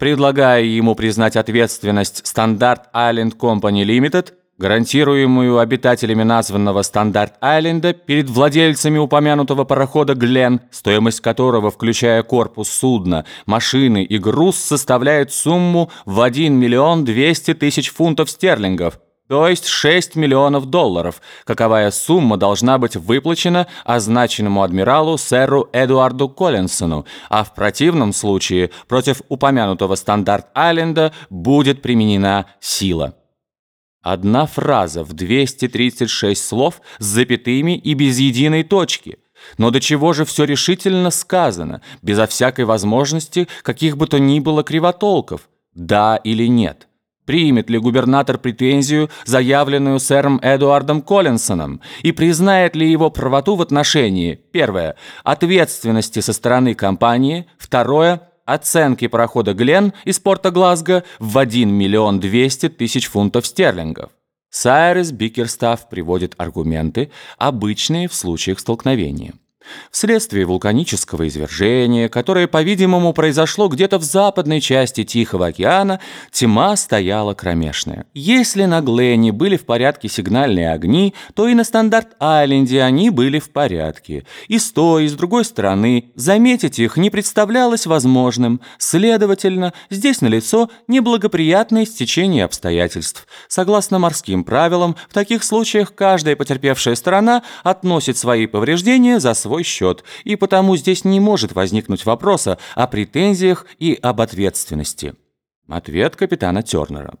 предлагая ему признать ответственность Standard Island Company Limited, гарантируемую обитателями названного Стандарт-Айленда перед владельцами упомянутого парохода «Глен», стоимость которого, включая корпус судна, машины и груз, составляет сумму в 1 миллион 200 тысяч фунтов стерлингов, то есть 6 миллионов долларов, каковая сумма должна быть выплачена означенному адмиралу сэру Эдуарду Коллинсону, а в противном случае против упомянутого Стандарт-Айленда будет применена сила. Одна фраза в 236 слов с запятыми и без единой точки. Но до чего же все решительно сказано, безо всякой возможности каких бы то ни было кривотолков? Да или нет? Примет ли губернатор претензию, заявленную сэром Эдуардом Коллинсоном, и признает ли его правоту в отношении, первое, ответственности со стороны компании, второе, оценки парохода «Глен» из порта Глазго в 1 миллион 200 тысяч фунтов стерлингов. Сайрес Бикерстаф приводит аргументы, обычные в случаях столкновения. Вследствие вулканического извержения, которое, по-видимому, произошло где-то в западной части Тихого океана, тьма стояла кромешная. Если на Гленне были в порядке сигнальные огни, то и на Стандарт-Айленде они были в порядке. И с той, и с другой стороны заметить их не представлялось возможным. Следовательно, здесь налицо неблагоприятное стечение обстоятельств. Согласно морским правилам, в таких случаях каждая потерпевшая сторона относит свои повреждения за свой свой счет, и потому здесь не может возникнуть вопроса о претензиях и об ответственности. Ответ капитана Тернера.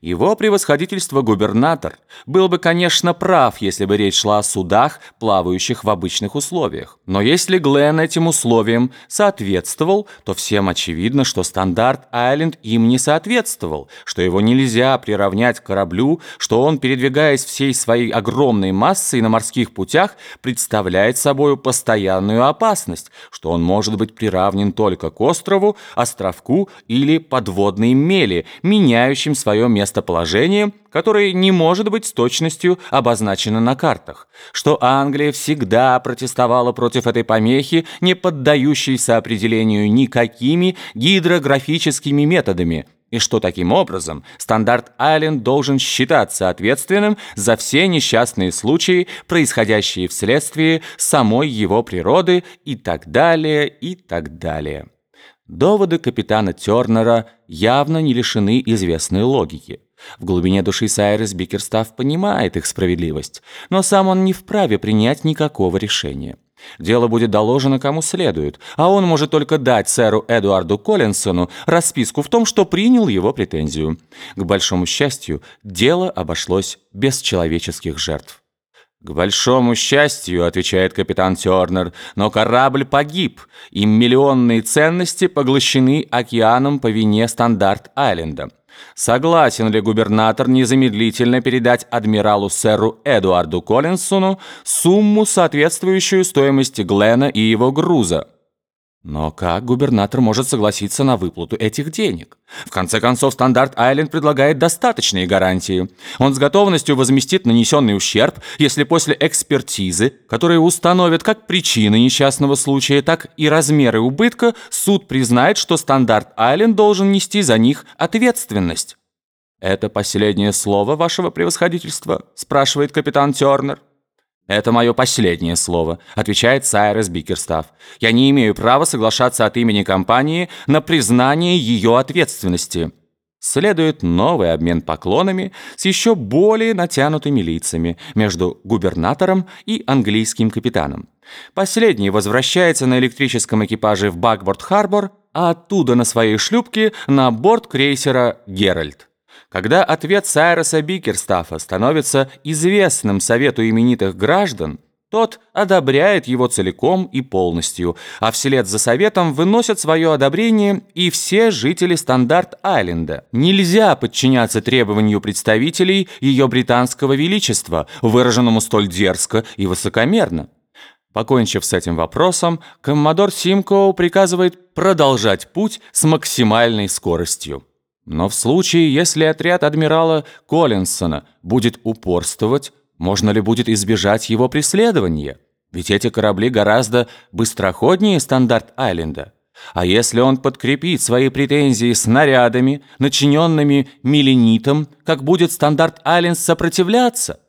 Его превосходительство губернатор был бы, конечно, прав, если бы речь шла о судах, плавающих в обычных условиях. Но если Глен этим условиям соответствовал, то всем очевидно, что стандарт Айленд им не соответствовал, что его нельзя приравнять к кораблю, что он, передвигаясь всей своей огромной массой на морских путях, представляет собой постоянную опасность, что он может быть приравнен только к острову, островку или подводной мели, меняющим свое свое местоположение, которое не может быть с точностью обозначено на картах, что Англия всегда протестовала против этой помехи, не поддающейся определению никакими гидрографическими методами, и что таким образом Стандарт-Айленд должен считаться ответственным за все несчастные случаи, происходящие вследствие самой его природы и так далее, и так далее. Доводы капитана Тернера явно не лишены известной логики. В глубине души Сайрес Бикерстав понимает их справедливость, но сам он не вправе принять никакого решения. Дело будет доложено кому следует, а он может только дать сэру Эдуарду Коллинсону расписку в том, что принял его претензию. К большому счастью, дело обошлось без человеческих жертв. «К большому счастью», — отвечает капитан Тернер, «но корабль погиб, и миллионные ценности поглощены океаном по вине Стандарт-Айленда». Согласен ли губернатор незамедлительно передать адмиралу сэру Эдуарду Коллинсону сумму, соответствующую стоимости Глена и его груза? Но как губернатор может согласиться на выплату этих денег? В конце концов, Стандарт Айленд предлагает достаточные гарантии. Он с готовностью возместит нанесенный ущерб, если после экспертизы, которая установит как причины несчастного случая, так и размеры убытка, суд признает, что Стандарт Айленд должен нести за них ответственность. «Это последнее слово вашего превосходительства?» – спрашивает капитан Тернер. «Это мое последнее слово», — отвечает Сайрес Бикерстав. «Я не имею права соглашаться от имени компании на признание ее ответственности». Следует новый обмен поклонами с еще более натянутыми лицами между губернатором и английским капитаном. Последний возвращается на электрическом экипаже в Бакборд-Харбор, а оттуда на своей шлюпке на борт крейсера «Геральт». Когда ответ Сайроса Бикерстафа становится известным совету именитых граждан, тот одобряет его целиком и полностью, а вслед за советом выносят свое одобрение и все жители Стандарт-Айленда. Нельзя подчиняться требованию представителей ее британского величества, выраженному столь дерзко и высокомерно. Покончив с этим вопросом, коммодор Симкоу приказывает продолжать путь с максимальной скоростью. Но в случае, если отряд адмирала Коллинсона будет упорствовать, можно ли будет избежать его преследования? Ведь эти корабли гораздо быстроходнее Стандарт-Айленда. А если он подкрепит свои претензии снарядами, начиненными миленитом, как будет стандарт Айленд сопротивляться?